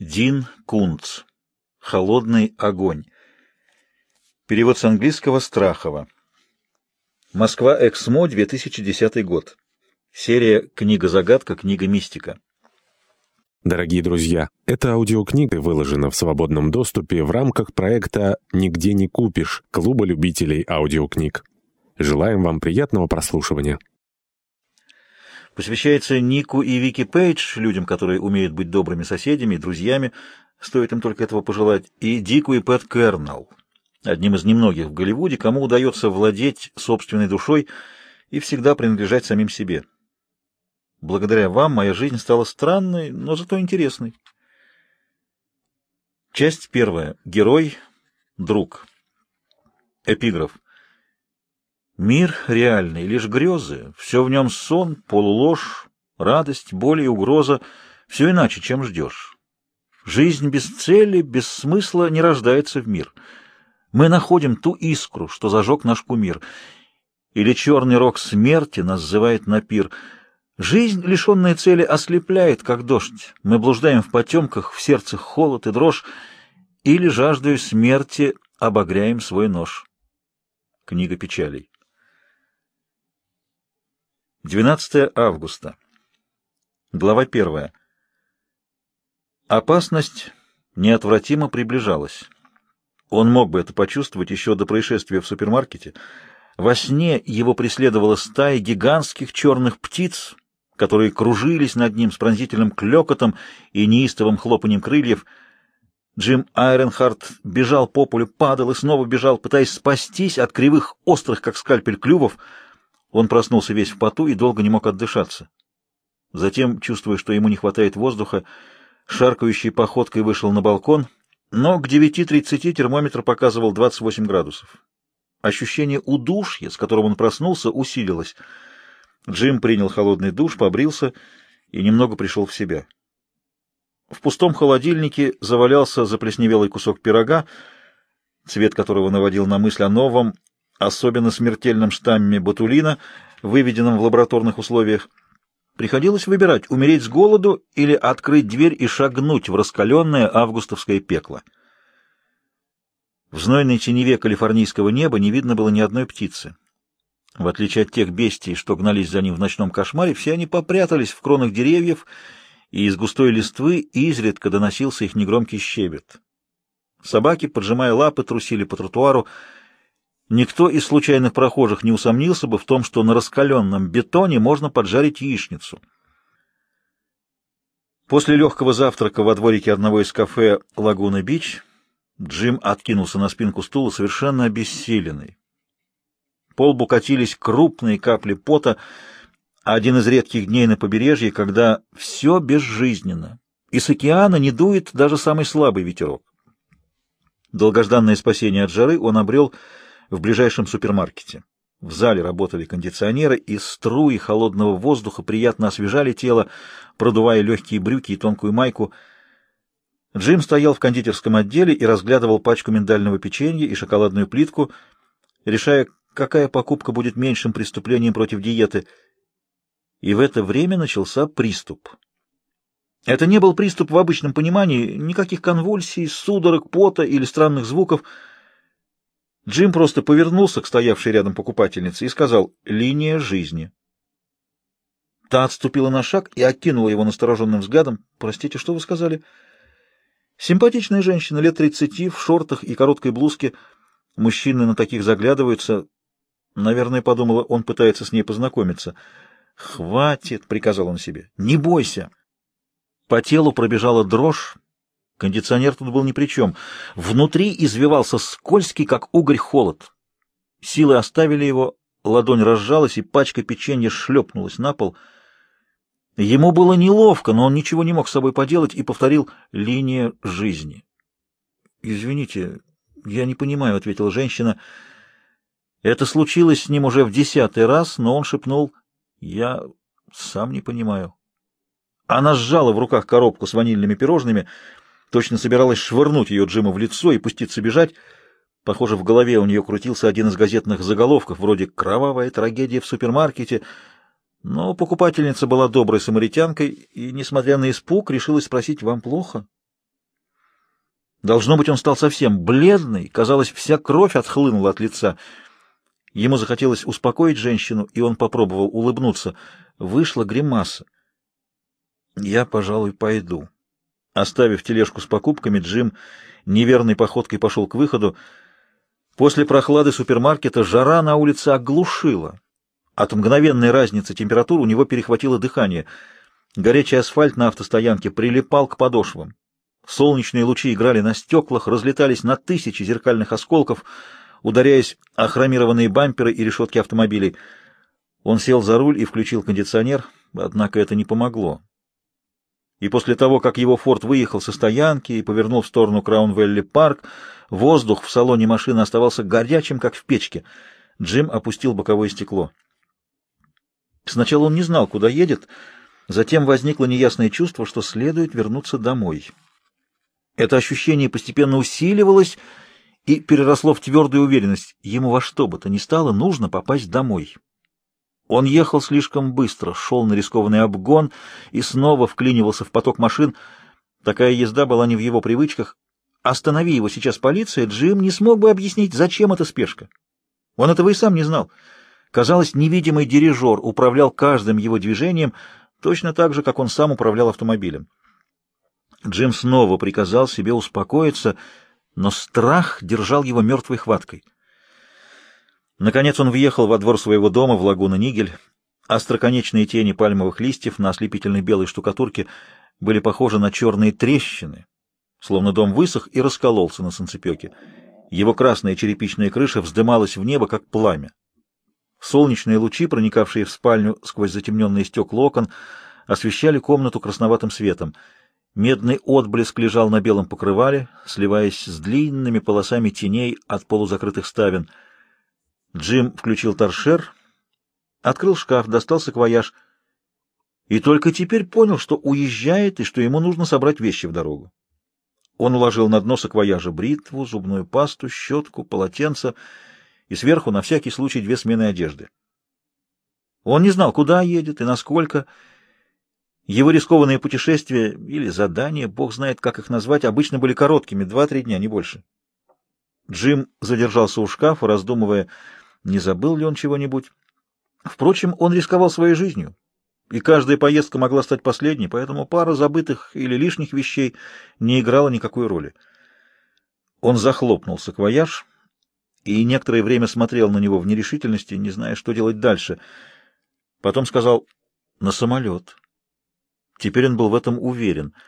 Дин Кунц. Холодный огонь. Перевод с английского Страхова. Москва, Эксмо, 2010 год. Серия «Книга-загадка», «Книга-мистика». Дорогие друзья, эта аудиокнига выложена в свободном доступе в рамках проекта «Нигде не купишь» Клуба любителей аудиокниг. Желаем вам приятного прослушивания. Посвящается Нику и Вики Пейдж, людям, которые умеют быть добрыми соседями и друзьями, стоит им только этого пожелать, и Дику и Пэт Кернелл, одним из немногих в Голливуде, кому удается владеть собственной душой и всегда принадлежать самим себе. Благодаря вам моя жизнь стала странной, но зато интересной. Часть первая. Герой, друг. Эпиграф. Мир реальный, лишь грезы, все в нем сон, полуложь, радость, боль и угроза, все иначе, чем ждешь. Жизнь без цели, без смысла не рождается в мир. Мы находим ту искру, что зажег наш кумир. Или черный рог смерти нас зывает на пир. Жизнь, лишенная цели, ослепляет, как дождь. Мы блуждаем в потемках, в сердце холод и дрожь, или жаждою смерти обогряем свой нож. Книга печалей. 12 августа. Глава 1. Опасность неотвратимо приближалась. Он мог бы это почувствовать еще до происшествия в супермаркете. Во сне его преследовала стая гигантских черных птиц, которые кружились над ним с пронзительным клёкотом и неистовым хлопанием крыльев. Джим Айренхарт бежал по полю, падал и снова бежал, пытаясь спастись от кривых, острых, как скальпель, клювов. Он проснулся весь в поту и долго не мог отдышаться. Затем, чувствуя, что ему не хватает воздуха, шаркающей походкой вышел на балкон, но к 9.30 термометр показывал 28 градусов. Ощущение удушья, с которым он проснулся, усилилось. Джим принял холодный душ, побрился и немного пришел в себя. В пустом холодильнике завалялся заплесневелый кусок пирога, цвет которого наводил на мысль о новом, особенно смертельном штамме ботулина, выведенном в лабораторных условиях. Приходилось выбирать, умереть с голоду или открыть дверь и шагнуть в раскаленное августовское пекло. В знойной теневе калифорнийского неба не видно было ни одной птицы. В отличие от тех бестий, что гнались за ним в ночном кошмаре, все они попрятались в кронах деревьев, и из густой листвы изредка доносился их негромкий щебет. Собаки, поджимая лапы, трусили по тротуару, Никто из случайных прохожих не усомнился бы в том, что на раскаленном бетоне можно поджарить яичницу. После легкого завтрака во дворике одного из кафе «Лагуна-Бич» Джим откинулся на спинку стула, совершенно обессиленный. Пол лбу катились крупные капли пота, один из редких дней на побережье, когда все безжизненно, и с океана не дует даже самый слабый ветерок. Долгожданное спасение от жары он обрел в ближайшем супермаркете. В зале работали кондиционеры, и струи холодного воздуха приятно освежали тело, продувая легкие брюки и тонкую майку. Джим стоял в кондитерском отделе и разглядывал пачку миндального печенья и шоколадную плитку, решая, какая покупка будет меньшим преступлением против диеты. И в это время начался приступ. Это не был приступ в обычном понимании, никаких конвульсий, судорог, пота или странных звуков — Джим просто повернулся к стоявшей рядом покупательнице и сказал «Линия жизни». Та отступила на шаг и окинула его настороженным взглядом. «Простите, что вы сказали?» Симпатичная женщина, лет тридцати, в шортах и короткой блузке. Мужчины на таких заглядываются. Наверное, подумала, он пытается с ней познакомиться. «Хватит!» — приказал он себе. «Не бойся!» По телу пробежала дрожь, Кондиционер тут был ни при чем. Внутри извивался скользкий, как угорь, холод. Силы оставили его, ладонь разжалась, и пачка печенья шлепнулась на пол. Ему было неловко, но он ничего не мог с собой поделать и повторил «линия жизни». «Извините, я не понимаю», — ответила женщина. Это случилось с ним уже в десятый раз, но он шепнул «я сам не понимаю». Она сжала в руках коробку с ванильными пирожными — Точно собиралась швырнуть ее Джима в лицо и пуститься бежать. Похоже, в голове у нее крутился один из газетных заголовков, вроде «Кровавая трагедия в супермаркете». Но покупательница была доброй самаритянкой и, несмотря на испуг, решила спросить «Вам плохо?» Должно быть, он стал совсем бледный, казалось, вся кровь отхлынула от лица. Ему захотелось успокоить женщину, и он попробовал улыбнуться. Вышла гримаса. «Я, пожалуй, пойду». Оставив тележку с покупками, Джим неверной походкой пошел к выходу. После прохлады супермаркета жара на улице оглушила. От мгновенной разницы температур у него перехватило дыхание. Горячий асфальт на автостоянке прилипал к подошвам. Солнечные лучи играли на стеклах, разлетались на тысячи зеркальных осколков, ударяясь о хромированные бамперы и решетки автомобилей. Он сел за руль и включил кондиционер, однако это не помогло. И после того, как его форт выехал со стоянки и повернул в сторону Краун-Велли-парк, воздух в салоне машины оставался горячим, как в печке. Джим опустил боковое стекло. Сначала он не знал, куда едет, затем возникло неясное чувство, что следует вернуться домой. Это ощущение постепенно усиливалось и переросло в твердую уверенность. Ему во что бы то ни стало нужно попасть домой. Он ехал слишком быстро, шел на рискованный обгон и снова вклинивался в поток машин. Такая езда была не в его привычках. Останови его сейчас полиция, Джим не смог бы объяснить, зачем эта спешка. Он этого и сам не знал. Казалось, невидимый дирижер управлял каждым его движением, точно так же, как он сам управлял автомобилем. Джим снова приказал себе успокоиться, но страх держал его мертвой хваткой. Наконец он въехал во двор своего дома в лагуну Нигель. Остроконечные тени пальмовых листьев на ослепительной белой штукатурке были похожи на черные трещины, словно дом высох и раскололся на солнцепеке. Его красная черепичная крыша вздымалась в небо, как пламя. Солнечные лучи, проникавшие в спальню сквозь затемненные стекла окон, освещали комнату красноватым светом. Медный отблеск лежал на белом покрывале, сливаясь с длинными полосами теней от полузакрытых ставен — Джим включил торшер, открыл шкаф, достал саквояж и только теперь понял, что уезжает и что ему нужно собрать вещи в дорогу. Он уложил на дно саквояжа бритву, зубную пасту, щетку, полотенце и сверху на всякий случай две смены одежды. Он не знал, куда едет и насколько. Его рискованные путешествия или задания, бог знает, как их назвать, обычно были короткими, два-три дня, не больше. Джим задержался у шкафа, раздумывая, не забыл ли он чего-нибудь? Впрочем, он рисковал своей жизнью, и каждая поездка могла стать последней, поэтому пара забытых или лишних вещей не играла никакой роли. Он захлопнул саквояж и некоторое время смотрел на него в нерешительности, не зная, что делать дальше. Потом сказал «на самолет». Теперь он был в этом уверен —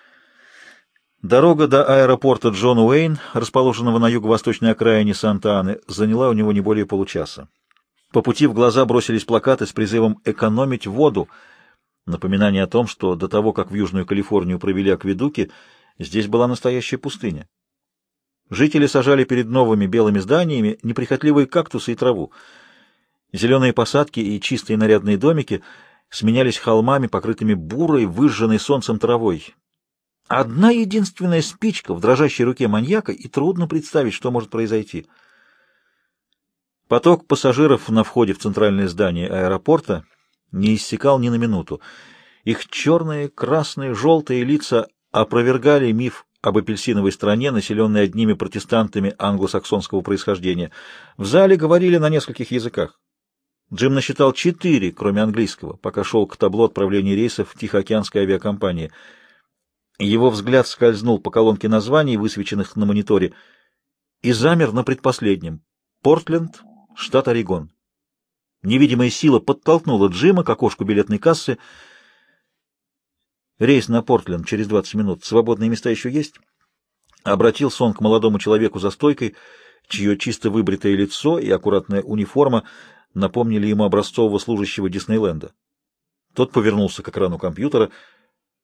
Дорога до аэропорта Джон Уэйн, расположенного на юго-восточной окраине Санта-Аны, заняла у него не более получаса. По пути в глаза бросились плакаты с призывом «экономить воду», напоминание о том, что до того, как в Южную Калифорнию провели акведуки, здесь была настоящая пустыня. Жители сажали перед новыми белыми зданиями неприхотливые кактусы и траву. Зеленые посадки и чистые нарядные домики сменялись холмами, покрытыми бурой, выжженной солнцем травой, Одна единственная спичка в дрожащей руке маньяка, и трудно представить, что может произойти. Поток пассажиров на входе в центральное здание аэропорта не иссякал ни на минуту. Их черные, красные, желтые лица опровергали миф об апельсиновой стране, населенной одними протестантами англосаксонского происхождения. В зале говорили на нескольких языках. Джим насчитал четыре, кроме английского, пока шел к табло отправления рейсов Тихоокеанской авиакомпании — его взгляд скользнул по колонке названий, высвеченных на мониторе, и замер на предпоследнем. Портленд, штат Орегон. Невидимая сила подтолкнула Джима к окошку билетной кассы. Рейс на Портленд через 20 минут. Свободные места еще есть? Обратился он к молодому человеку за стойкой, чье чисто выбритое лицо и аккуратная униформа напомнили ему образцового служащего Диснейленда. Тот повернулся к экрану компьютера —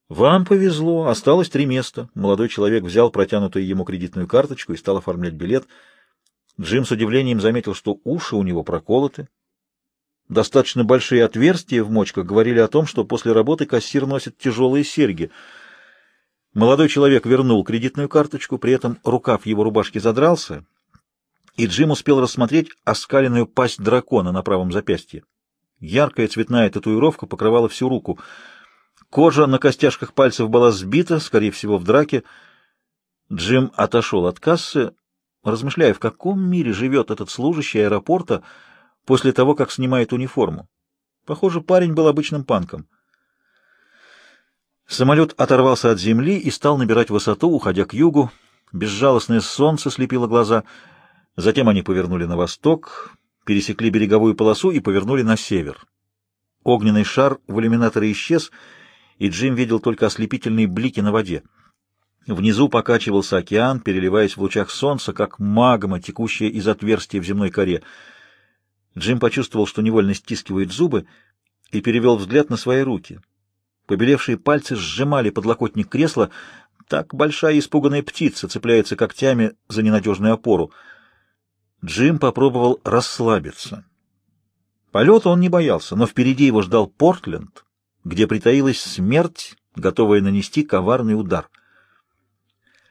«Вам повезло. Осталось три места». Молодой человек взял протянутую ему кредитную карточку и стал оформлять билет. Джим с удивлением заметил, что уши у него проколоты. Достаточно большие отверстия в мочках говорили о том, что после работы кассир носит тяжелые серьги. Молодой человек вернул кредитную карточку, при этом рукав его рубашки задрался, и Джим успел рассмотреть оскаленную пасть дракона на правом запястье. Яркая цветная татуировка покрывала всю руку — Кожа на костяшках пальцев была сбита, скорее всего, в драке. Джим отошел от кассы, размышляя, в каком мире живет этот служащий аэропорта после того, как снимает униформу. Похоже, парень был обычным панком. Самолет оторвался от земли и стал набирать высоту, уходя к югу. Безжалостное солнце слепило глаза. Затем они повернули на восток, пересекли береговую полосу и повернули на север. Огненный шар в иллюминаторе исчез, и Джим видел только ослепительные блики на воде. Внизу покачивался океан, переливаясь в лучах солнца, как магма, текущая из отверстия в земной коре. Джим почувствовал, что невольно стискивает зубы, и перевел взгляд на свои руки. Побелевшие пальцы сжимали подлокотник кресла, так большая испуганная птица цепляется когтями за ненадежную опору. Джим попробовал расслабиться. Полета он не боялся, но впереди его ждал Портленд, где притаилась смерть, готовая нанести коварный удар —